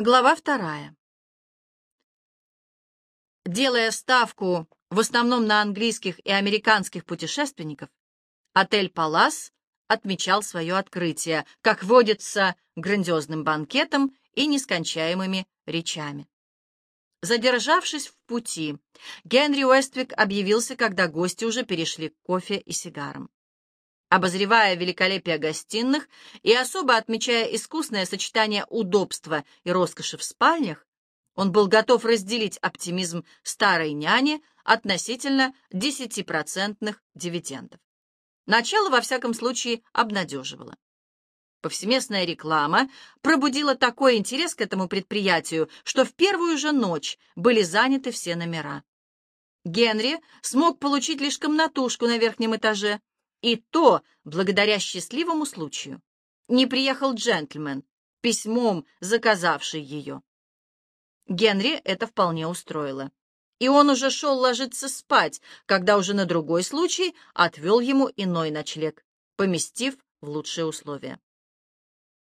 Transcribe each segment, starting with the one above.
Глава вторая. Делая ставку в основном на английских и американских путешественников, отель «Палас» отмечал свое открытие, как водится, грандиозным банкетом и нескончаемыми речами. Задержавшись в пути, Генри Уэствик объявился, когда гости уже перешли к кофе и сигарам. Обозревая великолепие гостиных и особо отмечая искусное сочетание удобства и роскоши в спальнях, он был готов разделить оптимизм старой няни относительно 10% дивидендов. Начало, во всяком случае, обнадеживало. Повсеместная реклама пробудила такой интерес к этому предприятию, что в первую же ночь были заняты все номера. Генри смог получить лишь комнатушку на верхнем этаже, и то благодаря счастливому случаю. Не приехал джентльмен, письмом заказавший ее. Генри это вполне устроило. И он уже шел ложиться спать, когда уже на другой случай отвел ему иной ночлег, поместив в лучшие условия.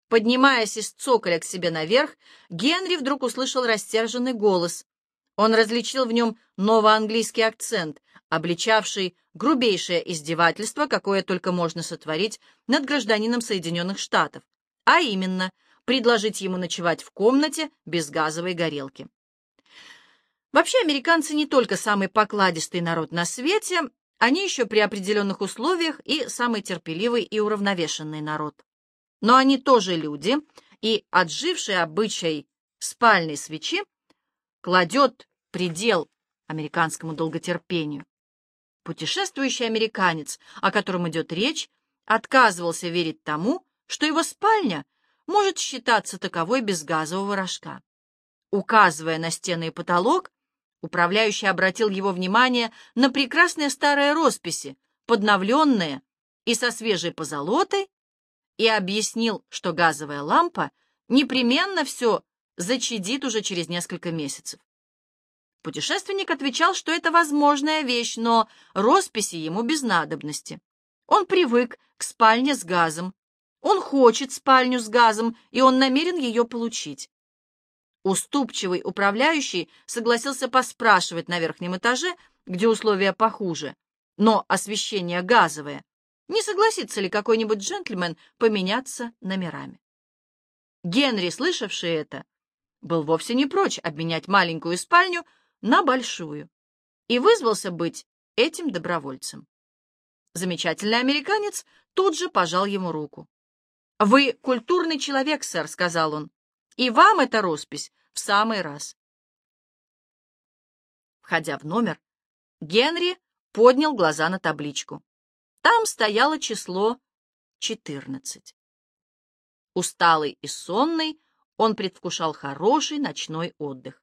Поднимаясь из цоколя к себе наверх, Генри вдруг услышал растерженный голос. Он различил в нем новоанглийский акцент, обличавший грубейшее издевательство, какое только можно сотворить над гражданином Соединенных Штатов, а именно предложить ему ночевать в комнате без газовой горелки. Вообще, американцы не только самый покладистый народ на свете, они еще при определенных условиях и самый терпеливый и уравновешенный народ. Но они тоже люди, и отживший обычай спальной свечи кладет предел американскому долготерпению. Путешествующий американец, о котором идет речь, отказывался верить тому, что его спальня может считаться таковой без газового рожка. Указывая на стены и потолок, управляющий обратил его внимание на прекрасные старые росписи, подновленные и со свежей позолотой, и объяснил, что газовая лампа непременно все зачадит уже через несколько месяцев. Путешественник отвечал, что это возможная вещь, но росписи ему без надобности. Он привык к спальне с газом. Он хочет спальню с газом, и он намерен ее получить. Уступчивый управляющий согласился поспрашивать на верхнем этаже, где условия похуже, но освещение газовое. Не согласится ли какой-нибудь джентльмен поменяться номерами? Генри, слышавший это, был вовсе не прочь обменять маленькую спальню на большую и вызвался быть этим добровольцем. Замечательный американец тут же пожал ему руку. «Вы культурный человек, сэр», — сказал он, — «и вам эта роспись в самый раз». Входя в номер, Генри поднял глаза на табличку. Там стояло число четырнадцать. Усталый и сонный, он предвкушал хороший ночной отдых.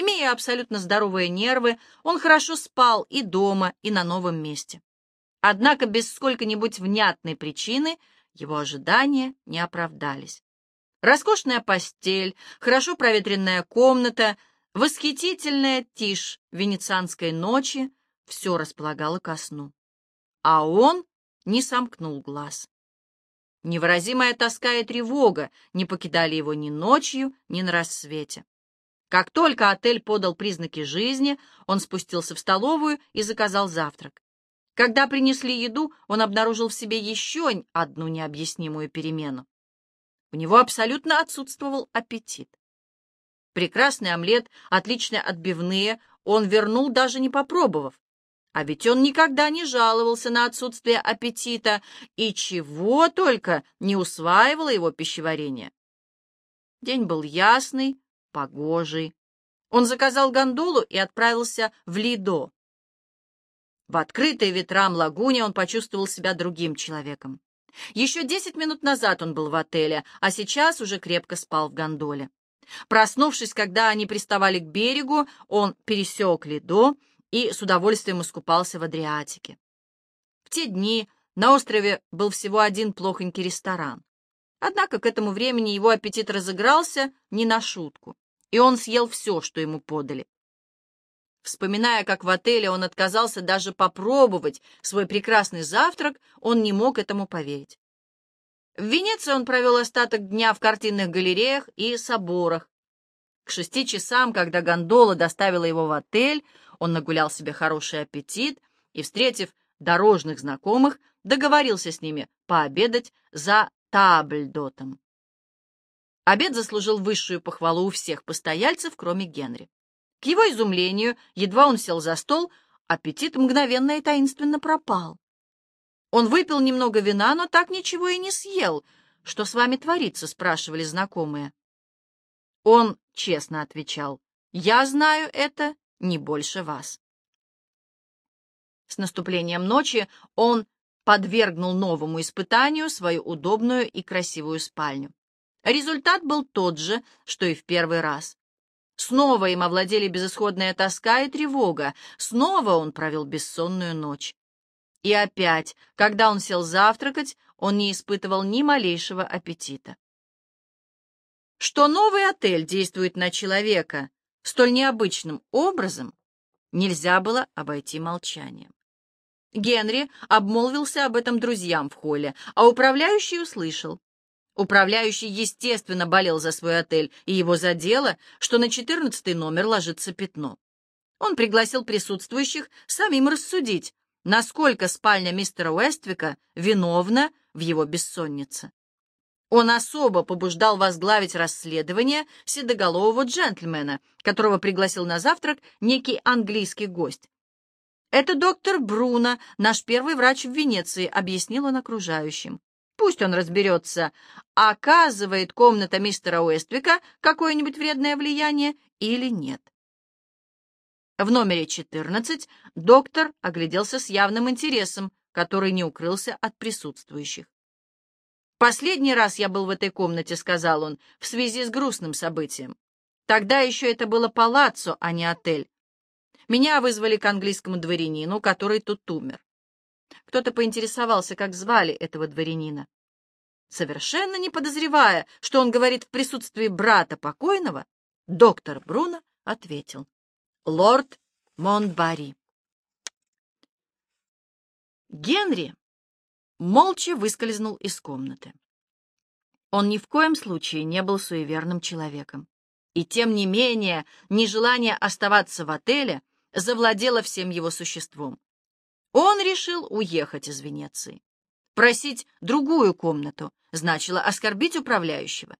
Имея абсолютно здоровые нервы, он хорошо спал и дома, и на новом месте. Однако без сколько-нибудь внятной причины его ожидания не оправдались. Роскошная постель, хорошо проветренная комната, восхитительная тишь венецианской ночи — все располагало ко сну. А он не сомкнул глаз. Невыразимая тоска и тревога не покидали его ни ночью, ни на рассвете. Как только отель подал признаки жизни, он спустился в столовую и заказал завтрак. Когда принесли еду, он обнаружил в себе еще одну необъяснимую перемену. У него абсолютно отсутствовал аппетит. Прекрасный омлет, отличные отбивные, он вернул, даже не попробовав. А ведь он никогда не жаловался на отсутствие аппетита, и чего только не усваивало его пищеварение. День был ясный, погожий. Он заказал гондолу и отправился в Лидо. В открытой ветрам лагуне он почувствовал себя другим человеком. Еще десять минут назад он был в отеле, а сейчас уже крепко спал в гондоле. Проснувшись, когда они приставали к берегу, он пересек Лидо и с удовольствием искупался в Адриатике. В те дни на острове был всего один плохонький ресторан. Однако к этому времени его аппетит разыгрался не на шутку, и он съел все, что ему подали. Вспоминая, как в отеле он отказался даже попробовать свой прекрасный завтрак, он не мог этому поверить. В Венеции он провел остаток дня в картинных галереях и соборах. К шести часам, когда гондола доставила его в отель, он нагулял себе хороший аппетит и, встретив дорожных знакомых, договорился с ними пообедать за табльдотом. Обед заслужил высшую похвалу у всех постояльцев, кроме Генри. К его изумлению, едва он сел за стол, аппетит мгновенно и таинственно пропал. Он выпил немного вина, но так ничего и не съел. «Что с вами творится?» — спрашивали знакомые. Он честно отвечал, «Я знаю это не больше вас». С наступлением ночи он подвергнул новому испытанию свою удобную и красивую спальню. Результат был тот же, что и в первый раз. Снова им овладели безысходная тоска и тревога, снова он провел бессонную ночь. И опять, когда он сел завтракать, он не испытывал ни малейшего аппетита. Что новый отель действует на человека столь необычным образом, нельзя было обойти молчанием. Генри обмолвился об этом друзьям в холле, а управляющий услышал. Управляющий, естественно, болел за свой отель, и его задело, что на четырнадцатый номер ложится пятно. Он пригласил присутствующих самим рассудить, насколько спальня мистера Уэствика виновна в его бессоннице. Он особо побуждал возглавить расследование седоголового джентльмена, которого пригласил на завтрак некий английский гость. «Это доктор Бруно, наш первый врач в Венеции», — объяснил он окружающим. «Пусть он разберется, оказывает комната мистера Уэствика какое-нибудь вредное влияние или нет». В номере 14 доктор огляделся с явным интересом, который не укрылся от присутствующих. «Последний раз я был в этой комнате», — сказал он, — «в связи с грустным событием. Тогда еще это было палаццо, а не отель. Меня вызвали к английскому дворянину, который тут умер. Кто-то поинтересовался, как звали этого дворянина. Совершенно не подозревая, что он говорит в присутствии брата покойного, доктор Бруно ответил. Лорд Монбари. Генри молча выскользнул из комнаты. Он ни в коем случае не был суеверным человеком. И тем не менее, нежелание оставаться в отеле завладела всем его существом. Он решил уехать из Венеции. Просить другую комнату значило оскорбить управляющего.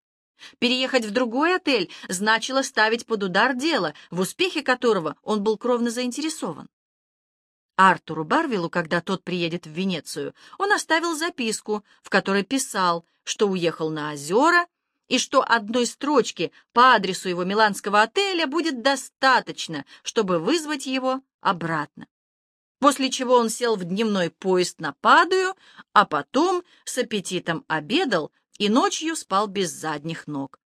Переехать в другой отель значило ставить под удар дело, в успехе которого он был кровно заинтересован. Артуру Барвилу, когда тот приедет в Венецию, он оставил записку, в которой писал, что уехал на озера и что одной строчки по адресу его миланского отеля будет достаточно, чтобы вызвать его обратно. После чего он сел в дневной поезд на Падую, а потом с аппетитом обедал и ночью спал без задних ног.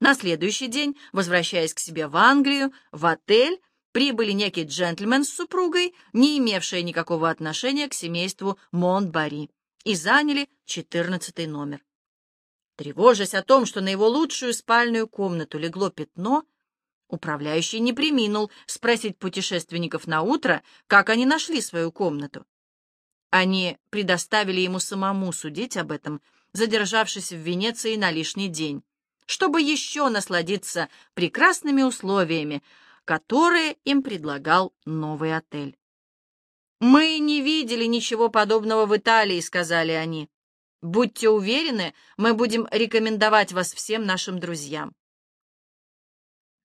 На следующий день, возвращаясь к себе в Англию, в отель, прибыли некий джентльмен с супругой, не имевшие никакого отношения к семейству Монтбари, и заняли четырнадцатый номер. Тревожась о том, что на его лучшую спальную комнату легло пятно, управляющий не приминул спросить путешественников на утро, как они нашли свою комнату. Они предоставили ему самому судить об этом, задержавшись в Венеции на лишний день, чтобы еще насладиться прекрасными условиями, которые им предлагал новый отель. «Мы не видели ничего подобного в Италии», — сказали они. Будьте уверены, мы будем рекомендовать вас всем нашим друзьям.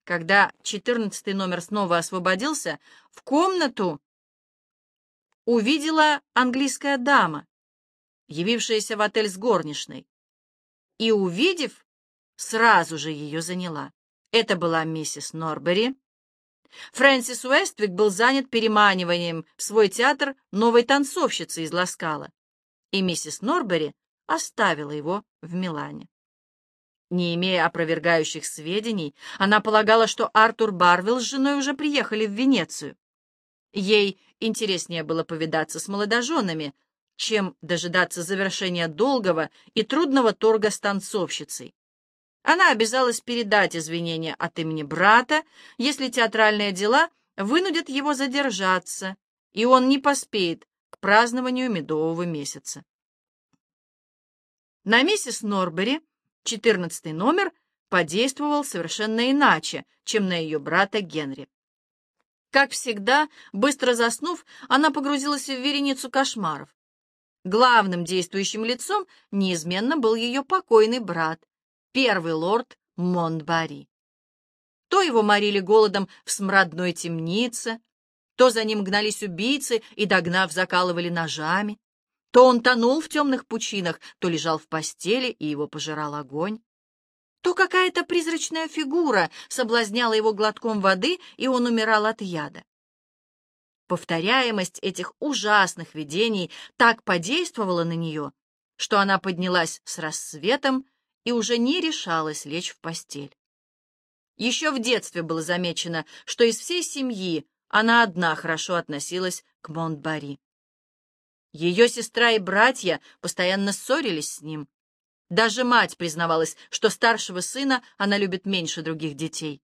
Когда четырнадцатый номер снова освободился, в комнату увидела английская дама, явившаяся в отель с горничной, и, увидев, сразу же ее заняла. Это была миссис Норбери. Фрэнсис Уэствик был занят переманиванием в свой театр новой танцовщицы из Ласкала, и миссис Норбери оставила его в Милане. Не имея опровергающих сведений, она полагала, что Артур Барвилл с женой уже приехали в Венецию. Ей интереснее было повидаться с молодоженами, чем дожидаться завершения долгого и трудного торга с танцовщицей. Она обязалась передать извинения от имени брата, если театральные дела вынудят его задержаться, и он не поспеет к празднованию медового месяца. На миссис Норбери четырнадцатый номер подействовал совершенно иначе, чем на ее брата Генри. Как всегда, быстро заснув, она погрузилась в вереницу кошмаров. Главным действующим лицом неизменно был ее покойный брат, первый лорд Монтбари. То его морили голодом в смрадной темнице, то за ним гнались убийцы и, догнав, закалывали ножами, то он тонул в темных пучинах, то лежал в постели, и его пожирал огонь то какая-то призрачная фигура соблазняла его глотком воды, и он умирал от яда. Повторяемость этих ужасных видений так подействовала на нее, что она поднялась с рассветом и уже не решалась лечь в постель. Еще в детстве было замечено, что из всей семьи она одна хорошо относилась к Монтбари. Ее сестра и братья постоянно ссорились с ним, даже мать признавалась, что старшего сына она любит меньше других детей.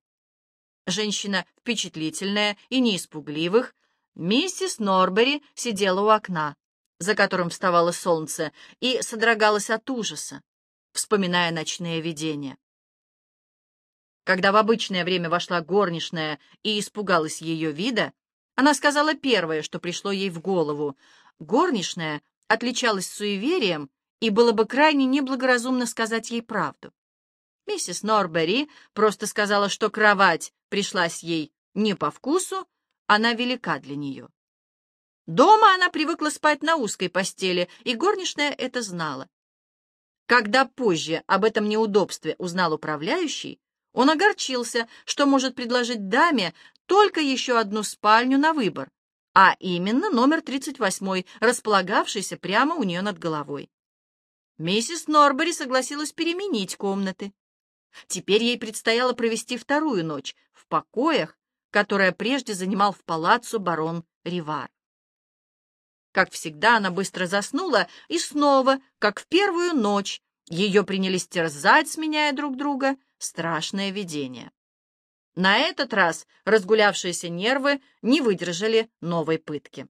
Женщина впечатлительная и не испугливых, миссис Норбери сидела у окна, за которым вставало солнце, и содрогалась от ужаса, вспоминая ночные видения. Когда в обычное время вошла горничная и испугалась ее вида, она сказала первое, что пришло ей в голову. Горничная отличалась суеверием и было бы крайне неблагоразумно сказать ей правду. Миссис Норбери просто сказала, что кровать пришлась ей не по вкусу, она велика для нее. Дома она привыкла спать на узкой постели, и горничная это знала. Когда позже об этом неудобстве узнал управляющий, он огорчился, что может предложить даме только еще одну спальню на выбор, а именно номер 38, располагавшийся прямо у нее над головой. Миссис Норбери согласилась переменить комнаты. Теперь ей предстояло провести вторую ночь в покоях, которые прежде занимал в палаццо барон Ривар. Как всегда, она быстро заснула, и снова, как в первую ночь, ее принялись терзать, сменяя друг друга, страшное видение. На этот раз разгулявшиеся нервы не выдержали новой пытки.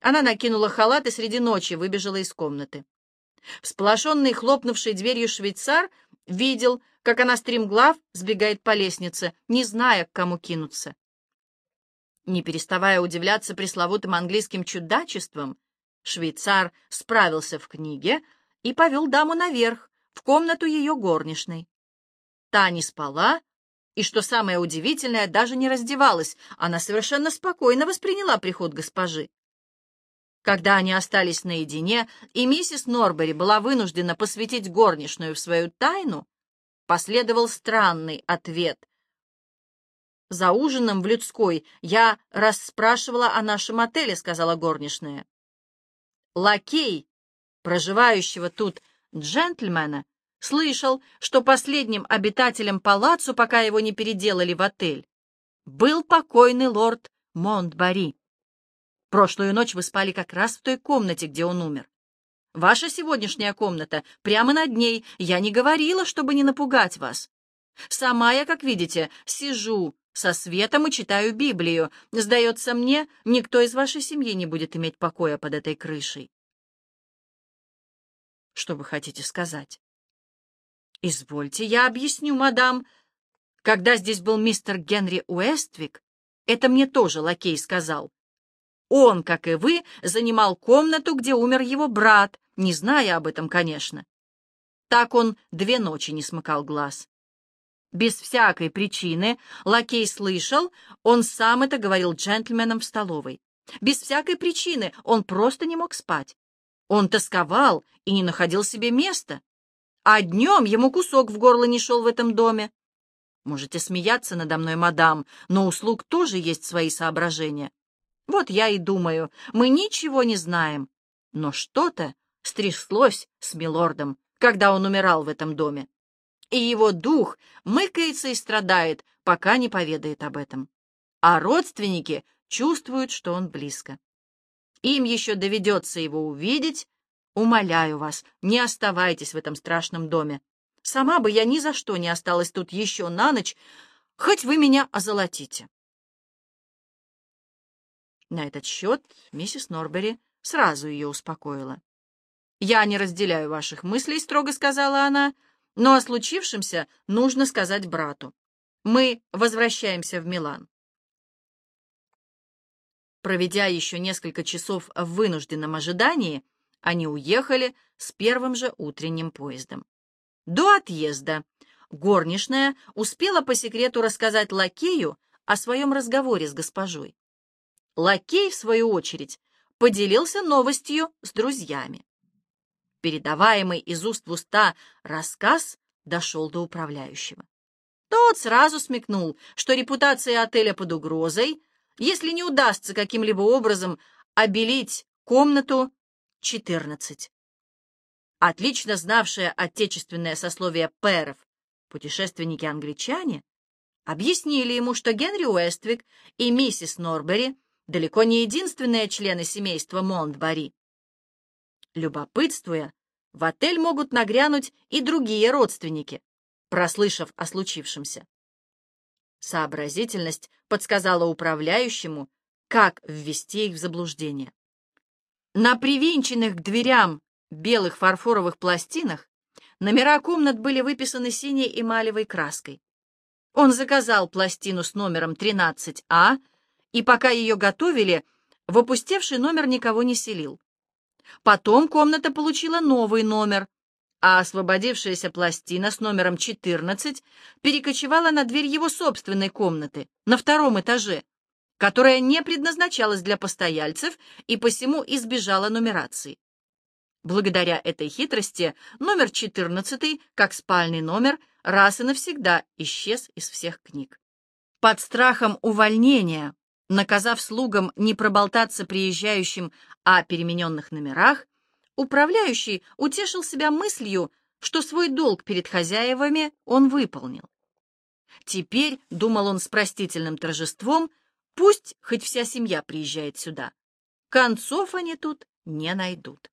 Она накинула халат и среди ночи выбежала из комнаты. Всполошенный, хлопнувший дверью швейцар видел, как она стремглав сбегает по лестнице, не зная, к кому кинуться. Не переставая удивляться пресловутым английским чудачеством, швейцар справился в книге и повел даму наверх, в комнату ее горничной. Та не спала, и, что самое удивительное, даже не раздевалась, она совершенно спокойно восприняла приход госпожи. Когда они остались наедине, и миссис Норбери была вынуждена посвятить горничную в свою тайну, последовал странный ответ. «За ужином в людской я расспрашивала о нашем отеле», — сказала горничная. Лакей, проживающего тут джентльмена, слышал, что последним обитателем палаццо, пока его не переделали в отель, был покойный лорд Монтбари. Прошлую ночь вы спали как раз в той комнате, где он умер. Ваша сегодняшняя комната прямо над ней. Я не говорила, чтобы не напугать вас. Сама я, как видите, сижу со светом и читаю Библию. Сдается мне, никто из вашей семьи не будет иметь покоя под этой крышей. Что вы хотите сказать? Извольте, я объясню, мадам. Когда здесь был мистер Генри Уэствик, это мне тоже лакей сказал. Он, как и вы, занимал комнату, где умер его брат, не зная об этом, конечно. Так он две ночи не смыкал глаз. Без всякой причины лакей слышал, он сам это говорил джентльменам в столовой. Без всякой причины он просто не мог спать. Он тосковал и не находил себе места. А днем ему кусок в горло не шел в этом доме. Можете смеяться надо мной, мадам, но у слуг тоже есть свои соображения. Вот я и думаю, мы ничего не знаем. Но что-то стряслось с милордом, когда он умирал в этом доме. И его дух мыкается и страдает, пока не поведает об этом. А родственники чувствуют, что он близко. Им еще доведется его увидеть. Умоляю вас, не оставайтесь в этом страшном доме. Сама бы я ни за что не осталась тут еще на ночь, хоть вы меня озолотите. На этот счет миссис Норбери сразу ее успокоила. «Я не разделяю ваших мыслей», — строго сказала она, «но о случившемся нужно сказать брату. Мы возвращаемся в Милан». Проведя еще несколько часов в вынужденном ожидании, они уехали с первым же утренним поездом. До отъезда горничная успела по секрету рассказать лакею о своем разговоре с госпожой. Лакей, в свою очередь, поделился новостью с друзьями. Передаваемый из уст в уста рассказ дошел до управляющего. Тот сразу смекнул, что репутация отеля под угрозой, если не удастся каким-либо образом обелить комнату 14. Отлично знавшие отечественное сословие пэров, путешественники-англичане, объяснили ему, что Генри Уэствик и миссис Норбери далеко не единственные члены семейства Монтбари. Любопытствуя, в отель могут нагрянуть и другие родственники, прослышав о случившемся. Сообразительность подсказала управляющему, как ввести их в заблуждение. На привинченных к дверям белых фарфоровых пластинах номера комнат были выписаны синей эмалевой краской. Он заказал пластину с номером 13А, и пока ее готовили, в опустевший номер никого не селил. Потом комната получила новый номер, а освободившаяся пластина с номером 14 перекочевала на дверь его собственной комнаты на втором этаже, которая не предназначалась для постояльцев и посему избежала нумерации. Благодаря этой хитрости номер 14, как спальный номер, раз и навсегда исчез из всех книг. Под страхом увольнения, наказав слугам не проболтаться приезжающим о перемененных номерах, управляющий утешил себя мыслью, что свой долг перед хозяевами он выполнил. Теперь, думал он с простительным торжеством, пусть хоть вся семья приезжает сюда. Концов они тут не найдут.